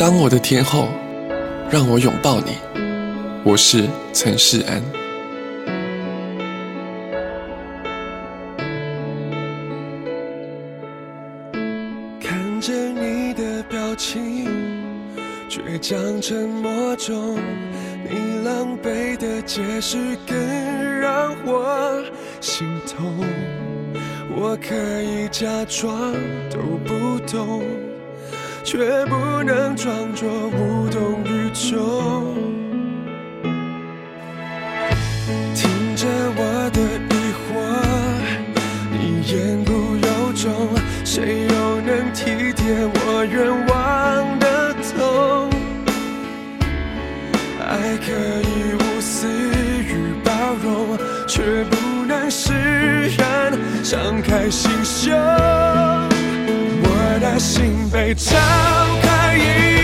当我的天后，让我拥抱你。我是陈世安。看着你的表情，倔强沉默中，你狼狈的解释更让我心痛。我可以假装都不懂，却不能装作无动于衷。听着我的疑惑，你言不由衷，谁又能体贴我愿望的痛？爱可以无私与包容，却不能释然，敞开心胸。心被敞开一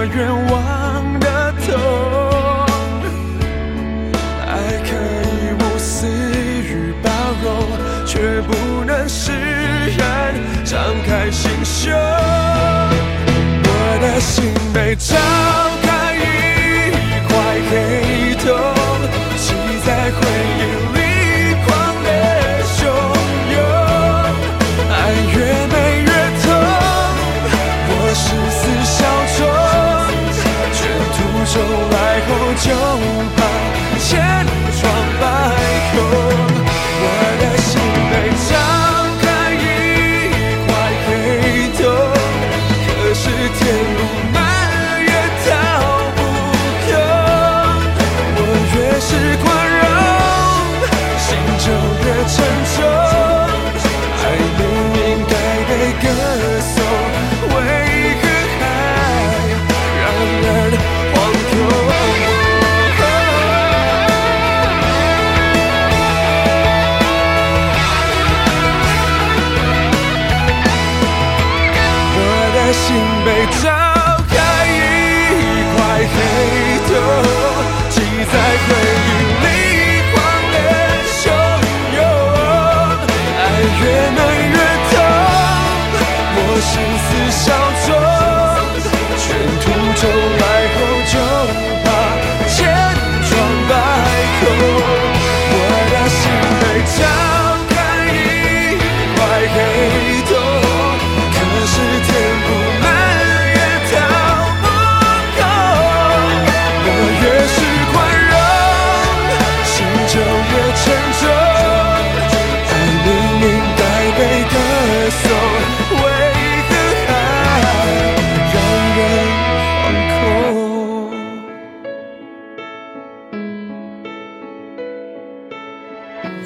我愿望的痛？爱可以无私与包容，却不能释然，张开心胸。我的心被心被掏开一块黑洞，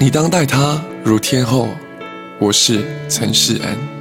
你当待他如天后。我是陈世恩。